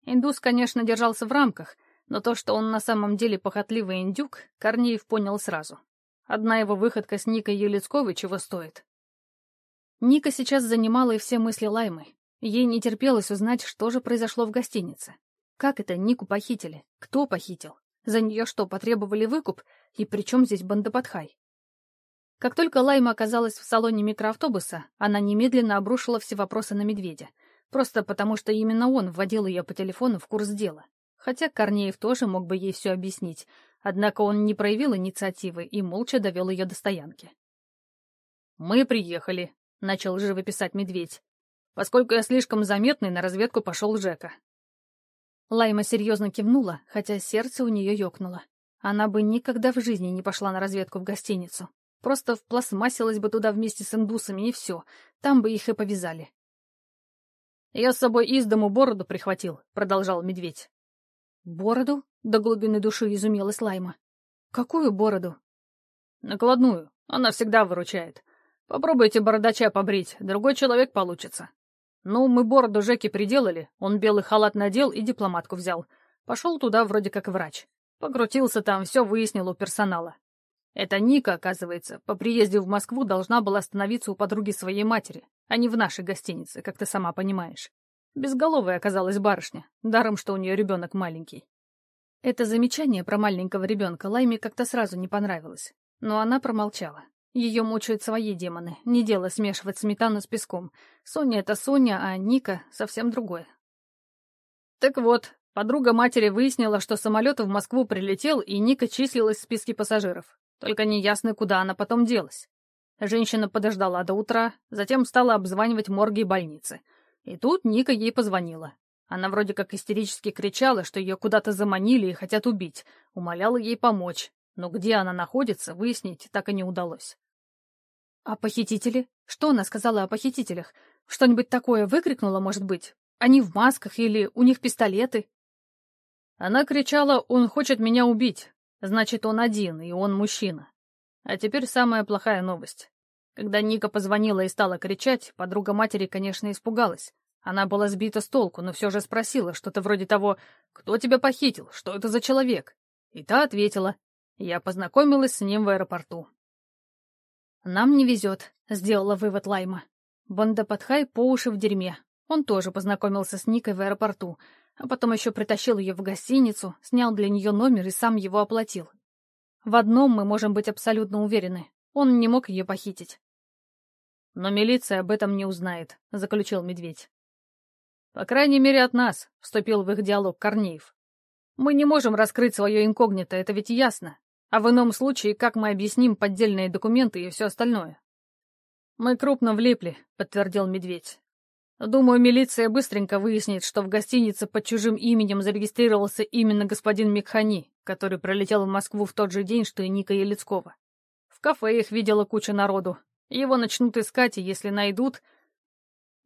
Индус, конечно, держался в рамках, но то, что он на самом деле похотливый индюк, Корнеев понял сразу. Одна его выходка с Никой Елецковой чего стоит. Ника сейчас занимала и все мысли Лаймы. Ей не терпелось узнать, что же произошло в гостинице. Как это Нику похитили? Кто похитил? За нее что, потребовали выкуп? И при чем здесь Бандападхай? Как только Лайма оказалась в салоне микроавтобуса, она немедленно обрушила все вопросы на медведя. Просто потому, что именно он вводил ее по телефону в курс дела. Хотя Корнеев тоже мог бы ей все объяснить, однако он не проявил инициативы и молча довел ее до стоянки. «Мы приехали», — начал живописать медведь. «Поскольку я слишком заметный, на разведку пошел Жека. Лайма серьезно кивнула, хотя сердце у нее ёкнуло. Она бы никогда в жизни не пошла на разведку в гостиницу. Просто впластмассилась бы туда вместе с индусами, и все. Там бы их и повязали. «Я с собой из дому бороду прихватил», — продолжал медведь. «Бороду?» — до глубины души изумилась Лайма. «Какую бороду?» «Накладную. Она всегда выручает. Попробуйте бородача побрить, другой человек получится. Ну, мы бороду Жеки приделали, он белый халат надел и дипломатку взял. Пошел туда вроде как врач. Покрутился там, все выяснил у персонала. Это Ника, оказывается, по приезде в Москву должна была остановиться у подруги своей матери, а не в нашей гостинице, как ты сама понимаешь. Безголовая оказалась барышня, даром, что у нее ребенок маленький. Это замечание про маленького ребенка Лайме как-то сразу не понравилось, но она промолчала. Ее мучают свои демоны. Не дело смешивать сметану с песком. Соня — это Соня, а Ника — совсем другое. Так вот, подруга матери выяснила, что самолет в Москву прилетел, и Ника числилась в списке пассажиров. Только неясно, куда она потом делась. Женщина подождала до утра, затем стала обзванивать морги и больницы. И тут Ника ей позвонила. Она вроде как истерически кричала, что ее куда-то заманили и хотят убить, умоляла ей помочь, но где она находится, выяснить так и не удалось. «А похитители? Что она сказала о похитителях? Что-нибудь такое выкрикнула, может быть? Они в масках или у них пистолеты?» Она кричала «Он хочет меня убить!» Значит, он один, и он мужчина. А теперь самая плохая новость. Когда Ника позвонила и стала кричать, подруга матери, конечно, испугалась. Она была сбита с толку, но все же спросила что-то вроде того «Кто тебя похитил? Что это за человек?» И та ответила «Я познакомилась с ним в аэропорту». «Нам не везет», — сделала вывод Лайма. Бандападхай по уши в дерьме. Он тоже познакомился с Никой в аэропорту, а потом еще притащил ее в гостиницу, снял для нее номер и сам его оплатил. В одном мы можем быть абсолютно уверены. Он не мог ее похитить. «Но милиция об этом не узнает», — заключил Медведь. «По крайней мере, от нас», — вступил в их диалог Корнеев. «Мы не можем раскрыть свое инкогнито, это ведь ясно. А в ином случае, как мы объясним поддельные документы и все остальное?» «Мы крупно влипли», — подтвердил Медведь. «Думаю, милиция быстренько выяснит, что в гостинице под чужим именем зарегистрировался именно господин Микхани, который пролетел в Москву в тот же день, что и Ника Елецкова. В кафе их видела куча народу. Его начнут искать, и если найдут,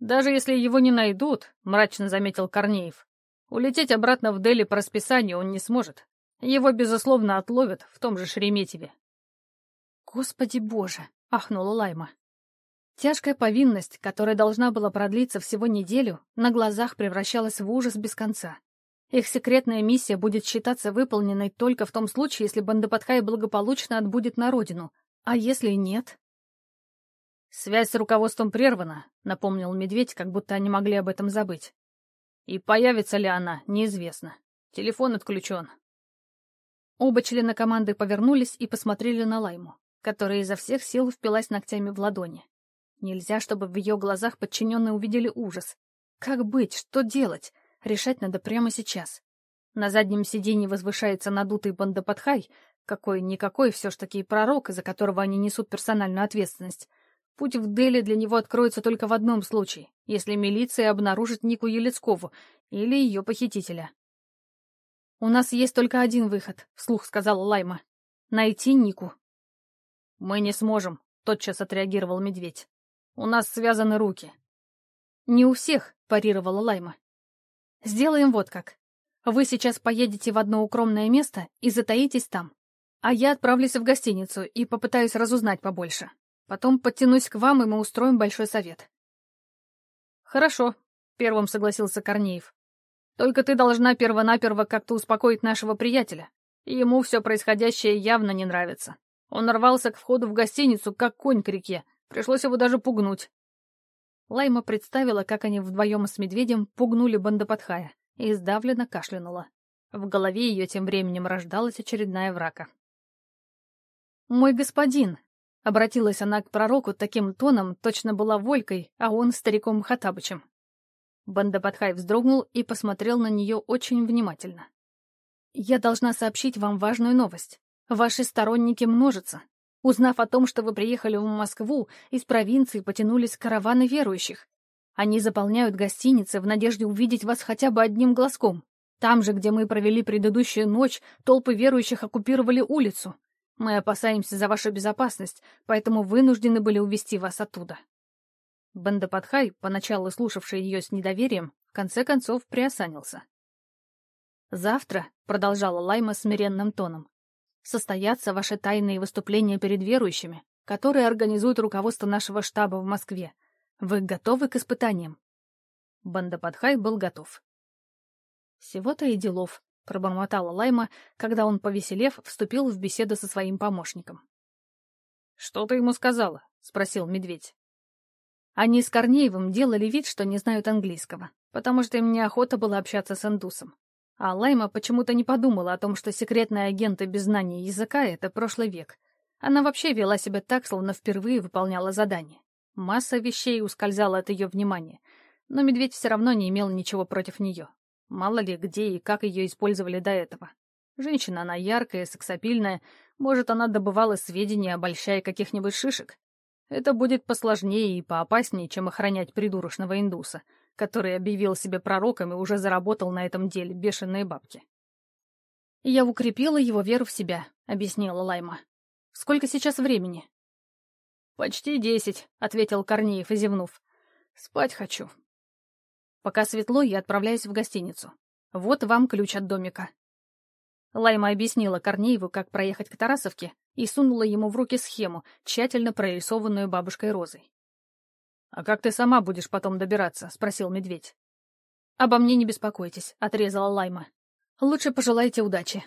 «Даже если его не найдут», — мрачно заметил Корнеев, «улететь обратно в Дели по расписанию он не сможет. Его, безусловно, отловят в том же Шереметьеве». «Господи боже!» — ахнула Лайма. Тяжкая повинность, которая должна была продлиться всего неделю, на глазах превращалась в ужас без конца. Их секретная миссия будет считаться выполненной только в том случае, если Бандападхай благополучно отбудет на родину. А если нет? «Связь с руководством прервана», — напомнил Медведь, как будто они могли об этом забыть. «И появится ли она, неизвестно. Телефон отключен». Оба члена команды повернулись и посмотрели на Лайму, которая изо всех сил впилась ногтями в ладони. Нельзя, чтобы в ее глазах подчиненные увидели ужас. Как быть? Что делать? Решать надо прямо сейчас. На заднем сиденье возвышается надутый бандападхай, какой-никакой все ж таки пророк, из-за которого они несут персональную ответственность. Путь в Дели для него откроется только в одном случае, если милиция обнаружит Нику Елецкову или ее похитителя. «У нас есть только один выход», — вслух сказала Лайма. «Найти Нику». «Мы не сможем», — тотчас отреагировал Медведь. «У нас связаны руки». «Не у всех», — парировала Лайма. «Сделаем вот как. Вы сейчас поедете в одно укромное место и затаитесь там, а я отправлюсь в гостиницу и попытаюсь разузнать побольше. Потом подтянусь к вам, и мы устроим большой совет. Хорошо, первым согласился Корнеев. Только ты должна первонаперво как-то успокоить нашего приятеля. Ему все происходящее явно не нравится. Он рвался к входу в гостиницу, как конь к реке. Пришлось его даже пугнуть. Лайма представила, как они вдвоем с медведем пугнули Бандападхая, и сдавленно кашлянула. В голове ее тем временем рождалась очередная врака. «Мой господин!» Обратилась она к пророку таким тоном, точно была Волькой, а он стариком Хатабычем. Бандападхай вздрогнул и посмотрел на нее очень внимательно. «Я должна сообщить вам важную новость. Ваши сторонники множатся. Узнав о том, что вы приехали в Москву, из провинции потянулись караваны верующих. Они заполняют гостиницы в надежде увидеть вас хотя бы одним глазком. Там же, где мы провели предыдущую ночь, толпы верующих оккупировали улицу. Мы опасаемся за вашу безопасность, поэтому вынуждены были увести вас оттуда». Бандападхай, поначалу слушавший ее с недоверием, в конце концов приосанился. «Завтра», — продолжала Лайма смиренным тоном, «состоятся ваши тайные выступления перед верующими, которые организует руководство нашего штаба в Москве. Вы готовы к испытаниям?» Бандападхай был готов. Всего-то и делов. — пробормотала Лайма, когда он, повеселев, вступил в беседу со своим помощником. «Что ты ему сказала?» — спросил медведь. Они с Корнеевым делали вид, что не знают английского, потому что им неохота было общаться с индусом. А Лайма почему-то не подумала о том, что секретные агенты без знания языка — это прошлый век. Она вообще вела себя так, словно впервые выполняла задание. Масса вещей ускользала от ее внимания, но медведь все равно не имел ничего против нее. Мало ли, где и как ее использовали до этого. Женщина она яркая, сексапильная. Может, она добывала сведения, обольщая каких-нибудь шишек. Это будет посложнее и поопаснее, чем охранять придурочного индуса, который объявил себя пророком и уже заработал на этом деле бешеные бабки. «Я укрепила его веру в себя», — объяснила Лайма. «Сколько сейчас времени?» «Почти десять», — ответил Корнеев, зевнув. «Спать хочу». Пока светло, я отправляюсь в гостиницу. Вот вам ключ от домика. Лайма объяснила Корнееву, как проехать к Тарасовке, и сунула ему в руки схему, тщательно прорисованную бабушкой Розой. «А как ты сама будешь потом добираться?» — спросил медведь. «Обо мне не беспокойтесь», — отрезала Лайма. «Лучше пожелайте удачи».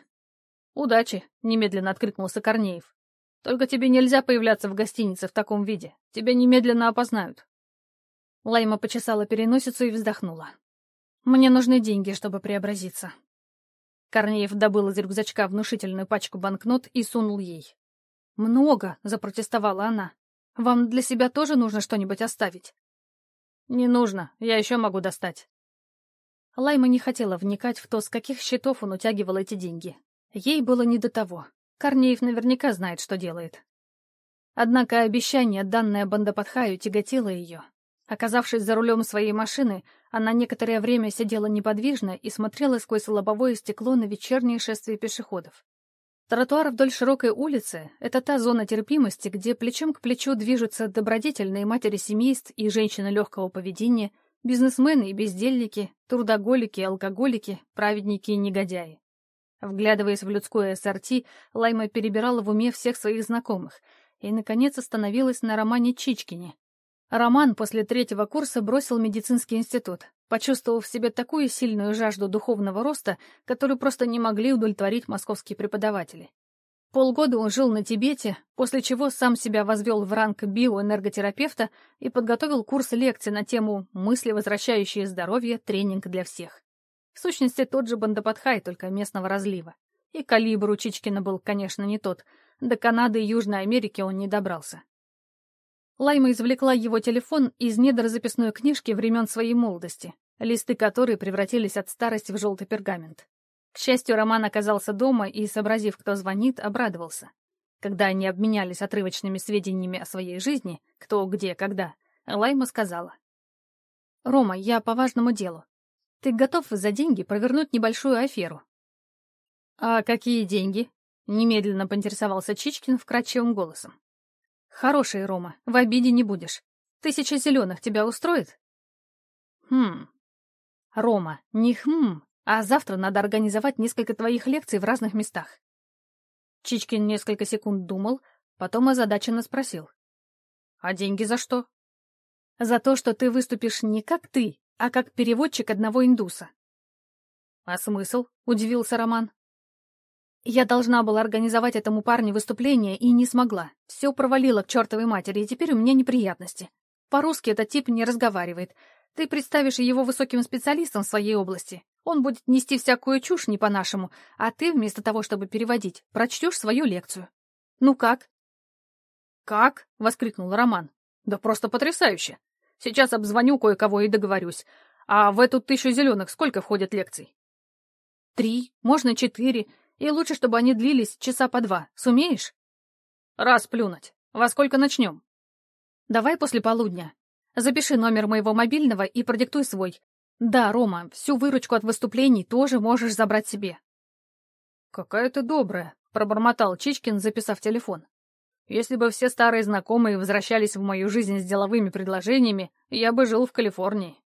«Удачи», — немедленно откликнулся Корнеев. «Только тебе нельзя появляться в гостинице в таком виде. Тебя немедленно опознают». Лайма почесала переносицу и вздохнула. «Мне нужны деньги, чтобы преобразиться». Корнеев добыл из рюкзачка внушительную пачку банкнот и сунул ей. «Много», — запротестовала она. «Вам для себя тоже нужно что-нибудь оставить?» «Не нужно, я еще могу достать». Лайма не хотела вникать в то, с каких счетов он утягивал эти деньги. Ей было не до того. Корнеев наверняка знает, что делает. Однако обещание, данное Бандападхаю, тяготило ее. Оказавшись за рулем своей машины, она некоторое время сидела неподвижно и смотрела сквозь лобовое стекло на вечернее шествие пешеходов. Тротуар вдоль широкой улицы — это та зона терпимости, где плечом к плечу движутся добродетельные матери семейств и женщины легкого поведения, бизнесмены и бездельники, трудоголики и алкоголики, праведники и негодяи. Вглядываясь в людское ассорти, Лайма перебирала в уме всех своих знакомых и, наконец, остановилась на Романе Чичкине. Роман после третьего курса бросил медицинский институт, почувствовав в себе такую сильную жажду духовного роста, которую просто не могли удовлетворить московские преподаватели. Полгода он жил на Тибете, после чего сам себя возвел в ранг биоэнерготерапевта и подготовил курс лекций на тему «Мысли, возвращающие здоровье. Тренинг для всех». В сущности, тот же Бандападхай, только местного разлива. И калибр у Чичкина был, конечно, не тот. До Канады и Южной Америки он не добрался. Лайма извлекла его телефон из недр записной книжки времен своей молодости, листы которой превратились от старости в желтый пергамент. К счастью, Роман оказался дома и, сообразив, кто звонит, обрадовался. Когда они обменялись отрывочными сведениями о своей жизни, кто, где, когда, Лайма сказала. «Рома, я по важному делу. Ты готов за деньги провернуть небольшую аферу?» «А какие деньги?» — немедленно поинтересовался Чичкин вкрадчивым голосом. Хороший, Рома, в обиде не будешь. Тысяча зеленых тебя устроит? Хм. Рома, не хм, а завтра надо организовать несколько твоих лекций в разных местах. Чичкин несколько секунд думал, потом озадаченно спросил. А деньги за что? За то, что ты выступишь не как ты, а как переводчик одного индуса. А смысл? — удивился Роман. Я должна была организовать этому парню выступление и не смогла. Все провалила к чертовой матери, и теперь у меня неприятности. По-русски этот тип не разговаривает. Ты представишь его высоким специалистом в своей области. Он будет нести всякую чушь не по-нашему, а ты, вместо того, чтобы переводить, прочтешь свою лекцию. Ну как? «Как?» — воскликнул Роман. «Да просто потрясающе! Сейчас обзвоню кое-кого и договорюсь. А в эту тысячу зеленых сколько входит лекций?» «Три, можно четыре. И лучше, чтобы они длились часа по два. Сумеешь? Раз плюнуть. Во сколько начнем? Давай после полудня. Запиши номер моего мобильного и продиктуй свой. Да, Рома, всю выручку от выступлений тоже можешь забрать себе. Какая ты добрая, пробормотал Чичкин, записав телефон. Если бы все старые знакомые возвращались в мою жизнь с деловыми предложениями, я бы жил в Калифорнии.